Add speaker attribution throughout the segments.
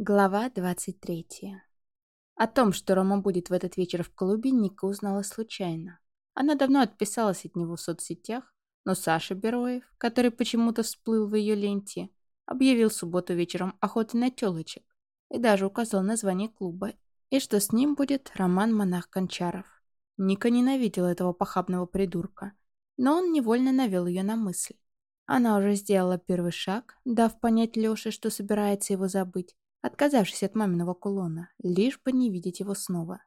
Speaker 1: Глава 23. О том, что Рома будет в этот вечер в клубе, Ника узнала случайно. Она давно отписалась от него в соцсетях, но Саша Бероев, который почему-то всплыл в ее ленте, объявил субботу вечером охоты на телочек и даже указал название клуба, и что с ним будет Роман-монах Кончаров. Ника ненавидела этого похабного придурка, но он невольно навел ее на мысль. Она уже сделала первый шаг, дав понять Леше, что собирается его забыть, отказавшись от маминого кулона, лишь бы не видеть его снова.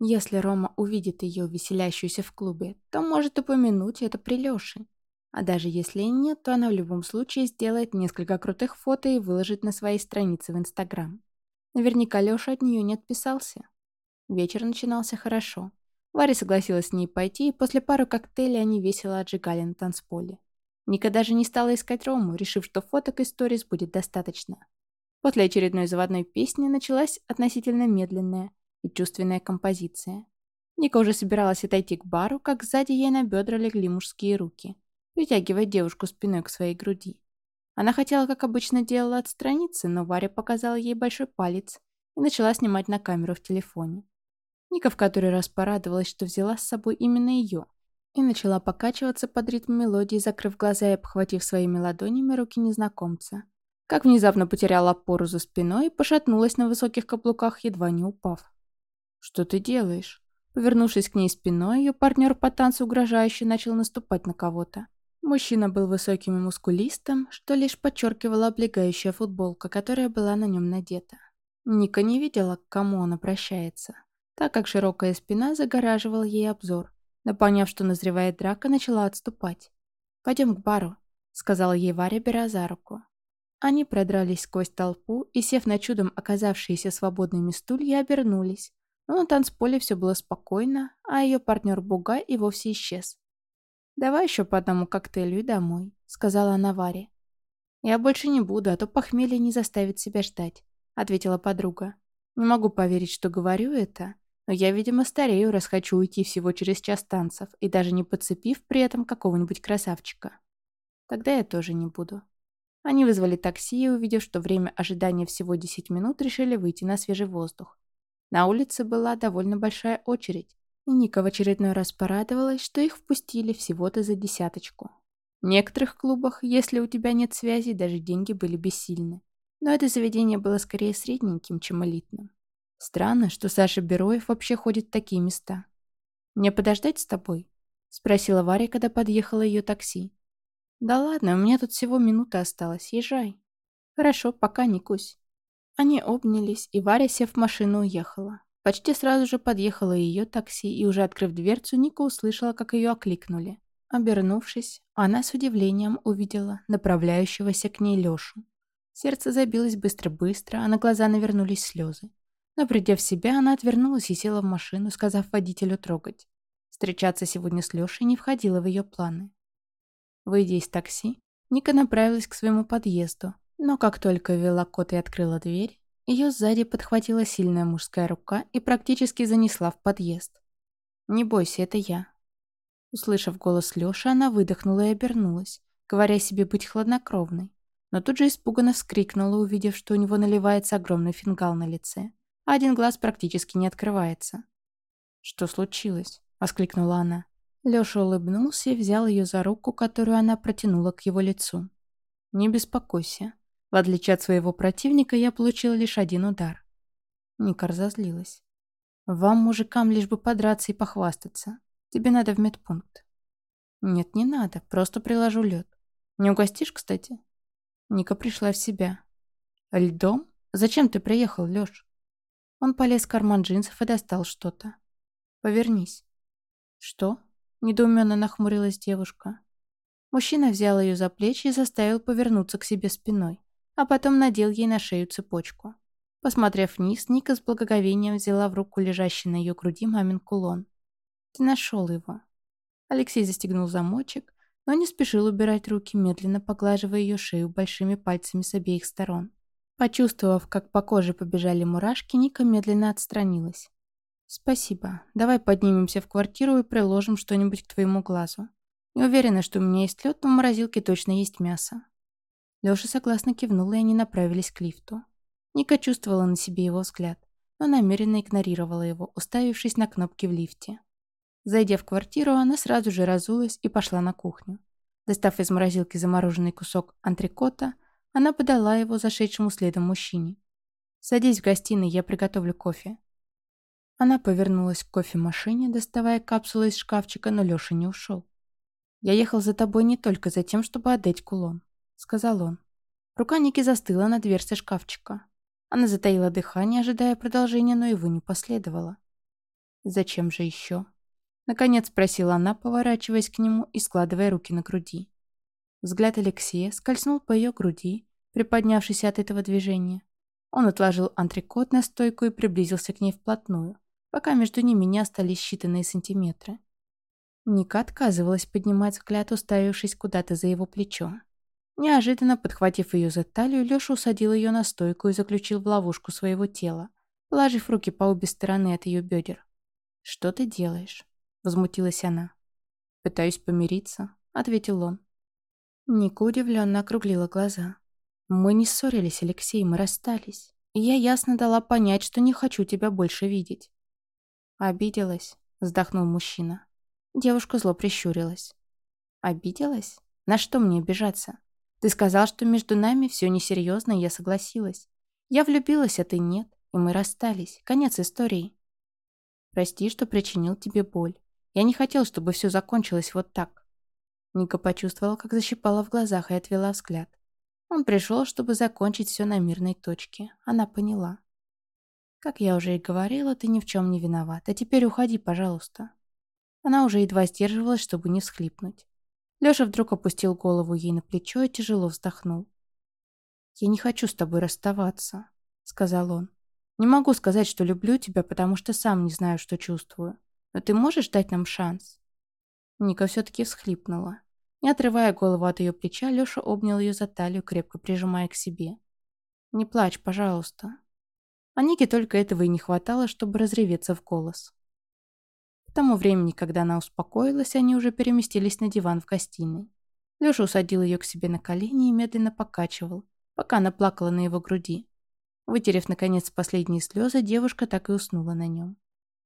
Speaker 1: Если Рома увидит ее, веселящуюся в клубе, то может упомянуть это при Леше. А даже если и нет, то она в любом случае сделает несколько крутых фото и выложит на своей странице в Инстаграм. Наверняка Леша от нее не отписался. Вечер начинался хорошо. Варя согласилась с ней пойти, и после пары коктейлей они весело отжигали на танцполе. Ника даже не стала искать Рому, решив, что фоток и сторис будет достаточно. После очередной заводной песни началась относительно медленная и чувственная композиция. Ника уже собиралась отойти к бару, как сзади ей на бедра легли мужские руки, притягивая девушку спиной к своей груди. Она хотела, как обычно делала, отстраниться, но Варя показала ей большой палец и начала снимать на камеру в телефоне. Ника в который раз порадовалась, что взяла с собой именно ее, и начала покачиваться под ритм мелодии, закрыв глаза и обхватив своими ладонями руки незнакомца как внезапно потеряла опору за спиной и пошатнулась на высоких каблуках, едва не упав. «Что ты делаешь?» Повернувшись к ней спиной, ее партнер по танцу угрожающе начал наступать на кого-то. Мужчина был высоким и мускулистым, что лишь подчеркивала облегающая футболка, которая была на нем надета. Ника не видела, к кому он обращается, так как широкая спина загораживала ей обзор, но поняв, что назревает драка, начала отступать. «Пойдем к бару», — сказала ей Варя, беря за руку. Они продрались сквозь толпу и, сев на чудом оказавшиеся свободными стулья, обернулись. Но на танцполе все было спокойно, а ее партнер Буга и вовсе исчез. «Давай еще по одному коктейлю и домой», — сказала она Варе. «Я больше не буду, а то похмелье не заставит себя ждать», — ответила подруга. «Не могу поверить, что говорю это, но я, видимо, старею, раз хочу уйти всего через час танцев и даже не подцепив при этом какого-нибудь красавчика. Тогда я тоже не буду». Они вызвали такси и, увидев, что время ожидания всего 10 минут, решили выйти на свежий воздух. На улице была довольно большая очередь, и Ника в очередной раз порадовалась, что их впустили всего-то за десяточку. В некоторых клубах, если у тебя нет связи, даже деньги были бессильны. Но это заведение было скорее средненьким, чем элитным. Странно, что Саша Бероев вообще ходит в такие места. «Мне подождать с тобой?» — спросила Варя, когда подъехало ее такси. «Да ладно, у меня тут всего минута осталась, езжай». «Хорошо, пока не кусь». Они обнялись, и Варя, сев в машину, уехала. Почти сразу же подъехало ее такси, и уже открыв дверцу, Ника услышала, как ее окликнули. Обернувшись, она с удивлением увидела направляющегося к ней Лешу. Сердце забилось быстро-быстро, а на глаза навернулись слезы. Но придя в себя, она отвернулась и села в машину, сказав водителю трогать. Встречаться сегодня с Лешей не входило в ее планы. Выйдя из такси, Ника направилась к своему подъезду, но как только вела кот и открыла дверь, ее сзади подхватила сильная мужская рука и практически занесла в подъезд. «Не бойся, это я». Услышав голос Лёши, она выдохнула и обернулась, говоря себе быть хладнокровной, но тут же испуганно вскрикнула, увидев, что у него наливается огромный фингал на лице, а один глаз практически не открывается. «Что случилось?» — воскликнула она. Лёша улыбнулся и взял ее за руку, которую она протянула к его лицу. «Не беспокойся. В отличие от своего противника, я получила лишь один удар». Ника разозлилась. «Вам, мужикам, лишь бы подраться и похвастаться. Тебе надо в медпункт». «Нет, не надо. Просто приложу лед. Не угостишь, кстати?» Ника пришла в себя. «Льдом? Зачем ты приехал, Лёш?» Он полез в карман джинсов и достал что-то. «Повернись». «Что?» Недоуменно нахмурилась девушка. Мужчина взял ее за плечи и заставил повернуться к себе спиной, а потом надел ей на шею цепочку. Посмотрев вниз, Ника с благоговением взяла в руку лежащий на ее груди мамин кулон. «Ты нашел его». Алексей застегнул замочек, но не спешил убирать руки, медленно поглаживая ее шею большими пальцами с обеих сторон. Почувствовав, как по коже побежали мурашки, Ника медленно отстранилась. «Спасибо. Давай поднимемся в квартиру и приложим что-нибудь к твоему глазу. Не уверена, что у меня есть лед, но в морозилке точно есть мясо». Лёша согласно кивнул, и они направились к лифту. Ника чувствовала на себе его взгляд, но намеренно игнорировала его, уставившись на кнопки в лифте. Зайдя в квартиру, она сразу же разулась и пошла на кухню. Достав из морозилки замороженный кусок антрикота, она подала его зашедшему следом мужчине. «Садись в гостиной, я приготовлю кофе». Она повернулась к кофемашине, доставая капсулу из шкафчика, но Леша не ушел. «Я ехал за тобой не только за тем, чтобы отдать кулон», — сказал он. Рука Ники застыла на дверце шкафчика. Она затаила дыхание, ожидая продолжения, но его не последовало. «Зачем же еще?» Наконец спросила она, поворачиваясь к нему и складывая руки на груди. Взгляд Алексея скользнул по ее груди, приподнявшись от этого движения. Он отложил антрикот на стойку и приблизился к ней вплотную, пока между ними не остались считанные сантиметры. Ника отказывалась поднимать взгляд, уставившись куда-то за его плечо. Неожиданно, подхватив ее за талию, Леша усадил ее на стойку и заключил в ловушку своего тела, положив руки по обе стороны от ее бедер. «Что ты делаешь?» — возмутилась она. «Пытаюсь помириться», — ответил он. Ника удивленно округлила глаза. «Мы не ссорились, Алексей, мы расстались. Я ясно дала понять, что не хочу тебя больше видеть». «Обиделась», — вздохнул мужчина. Девушка зло прищурилась. «Обиделась? На что мне обижаться? Ты сказал, что между нами все несерьезно, и я согласилась. Я влюбилась, а ты нет, и мы расстались. Конец истории. Прости, что причинил тебе боль. Я не хотел, чтобы все закончилось вот так». Ника почувствовала, как защипала в глазах и отвела взгляд. Он пришел, чтобы закончить все на мирной точке. Она поняла. «Как я уже и говорила, ты ни в чем не виноват. А теперь уходи, пожалуйста». Она уже едва сдерживалась, чтобы не всхлипнуть. Лёша вдруг опустил голову ей на плечо и тяжело вздохнул. «Я не хочу с тобой расставаться», — сказал он. «Не могу сказать, что люблю тебя, потому что сам не знаю, что чувствую. Но ты можешь дать нам шанс?» Ника все-таки всхлипнула. Не отрывая голову от ее плеча, Леша обнял ее за талию, крепко прижимая к себе. «Не плачь, пожалуйста». А Нике только этого и не хватало, чтобы разреветься в голос. К тому времени, когда она успокоилась, они уже переместились на диван в гостиной. Леша усадил ее к себе на колени и медленно покачивал, пока она плакала на его груди. Вытерев, наконец, последние слезы, девушка так и уснула на нем.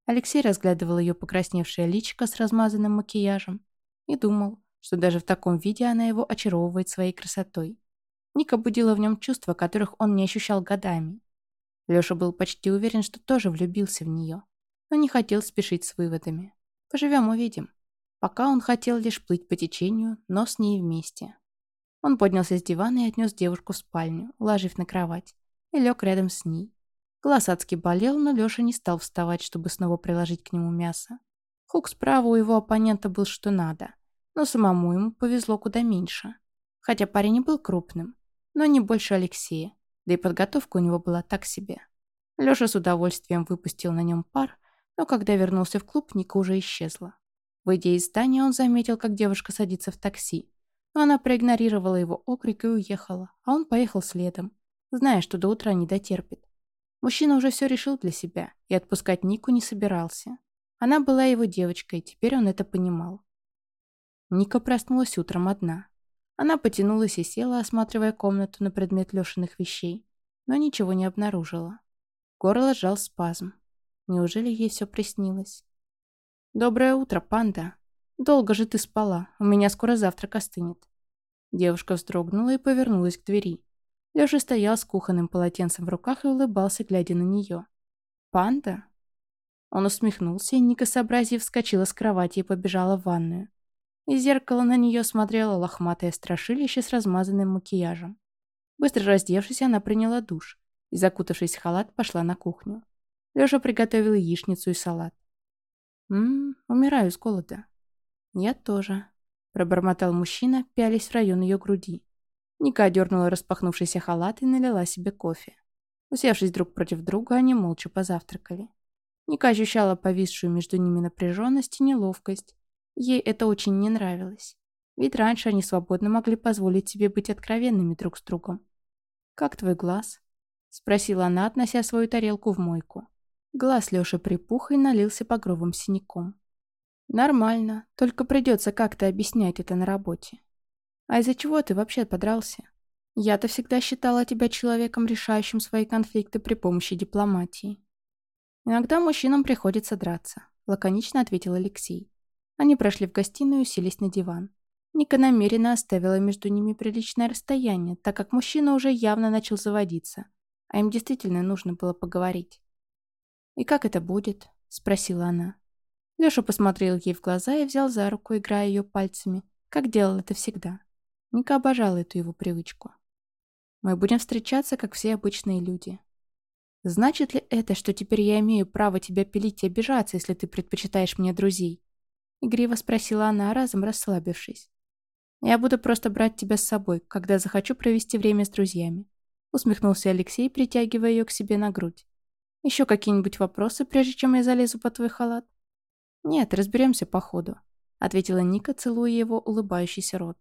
Speaker 1: Алексей разглядывал ее покрасневшее личико с размазанным макияжем и думал, что даже в таком виде она его очаровывает своей красотой. Ника будила в нем чувства, которых он не ощущал годами. Леша был почти уверен, что тоже влюбился в нее но не хотел спешить с выводами. Поживем увидим. Пока он хотел лишь плыть по течению, но с ней вместе. Он поднялся с дивана и отнес девушку в спальню, уложив на кровать, и лег рядом с ней. Глаз адски болел, но Леша не стал вставать, чтобы снова приложить к нему мясо. Хук справа у его оппонента был что надо, но самому ему повезло куда меньше. Хотя парень и был крупным, но не больше Алексея, да и подготовка у него была так себе. Леша с удовольствием выпустил на нем пар, но когда вернулся в клуб, Ника уже исчезла. Выйдя из здания, он заметил, как девушка садится в такси. Но она проигнорировала его окрик и уехала, а он поехал следом, зная, что до утра не дотерпит. Мужчина уже все решил для себя и отпускать Нику не собирался. Она была его девочкой, теперь он это понимал. Ника проснулась утром одна. Она потянулась и села, осматривая комнату на предмет Лешиных вещей, но ничего не обнаружила. Горло сжал спазм. Неужели ей все приснилось? «Доброе утро, панда. Долго же ты спала. У меня скоро завтрак остынет». Девушка вздрогнула и повернулась к двери. Лёша стоял с кухонным полотенцем в руках и улыбался, глядя на нее. «Панда?» Он усмехнулся, и Ника, сообразив, вскочила с кровати и побежала в ванную. Из зеркала на нее смотрело лохматое страшилище с размазанным макияжем. Быстро раздевшись, она приняла душ и, закутавшись в халат, пошла на кухню. Лёша приготовил яичницу и салат. «Ммм, умираю с голода». «Я тоже», — пробормотал мужчина, пялись в район ее груди. Ника дернула распахнувшийся халат и налила себе кофе. Усевшись друг против друга, они молча позавтракали. Ника ощущала повисшую между ними напряженность и неловкость. Ей это очень не нравилось. Ведь раньше они свободно могли позволить себе быть откровенными друг с другом. «Как твой глаз?» — спросила она, относя свою тарелку в мойку. Глаз Лёши припух и налился багровым синяком. «Нормально, только придется как-то объяснять это на работе. А из-за чего ты вообще подрался?» Я-то всегда считала тебя человеком, решающим свои конфликты при помощи дипломатии. Иногда мужчинам приходится драться, лаконично ответил Алексей. Они прошли в гостиную и уселись на диван. Ника намеренно оставила между ними приличное расстояние, так как мужчина уже явно начал заводиться, а им действительно нужно было поговорить. «И как это будет?» – спросила она. Леша посмотрел ей в глаза и взял за руку, играя ее пальцами, как делал это всегда. Ника обожала эту его привычку. Мы будем встречаться, как все обычные люди. Значит ли это, что теперь я имею право тебя пилить и обижаться, если ты предпочитаешь мне друзей? Игриво спросила она, разом расслабившись. Я буду просто брать тебя с собой, когда захочу провести время с друзьями. Усмехнулся Алексей, притягивая ее к себе на грудь. Еще какие-нибудь вопросы, прежде чем я залезу под твой халат? Нет, разберемся по ходу, ответила Ника, целуя его улыбающийся рот.